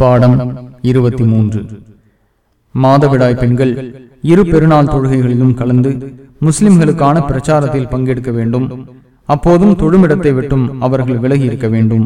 பாடம் இருபத்தி மூன்று. மாதவிடாய் பெண்கள் இரு பெருநாள் தொழுகைகளிலும் கலந்து முஸ்லிம்களுக்கான பிரச்சாரத்தில் பங்கெடுக்க வேண்டும். அப்போதும் தொழுமிடத்தை விட்டும் அவர்கள் விலகி இருக்க வேண்டும்.